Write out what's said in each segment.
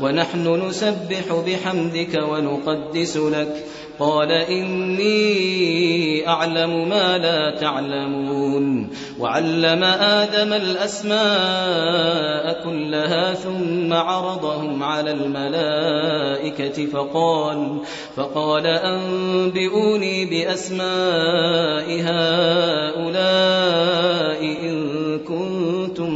ونحن نسبح بحمدك ونقدس لك. قال إني أعلم ما لا تعلمون. وعلم آدم الأسماء كلها ثم عرضهم على الملائكة فقال فقال أنبئوني بأسماء هؤلاء إن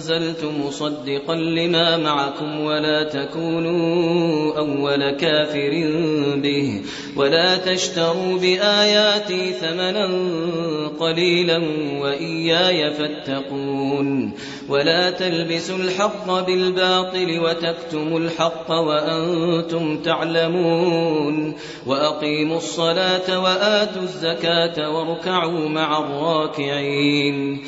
أنزلت مصدقا لما معكم ولا تكونوا أول كافر به ولا تشتروا بآياتي ثمنا قليلا وإياي فاتقون ولا تلبسوا الحق بالباطل وتكتموا الحق وأنتم تعلمون وأقيموا الصلاة وآتوا الزكاة واركعوا مع الراكعين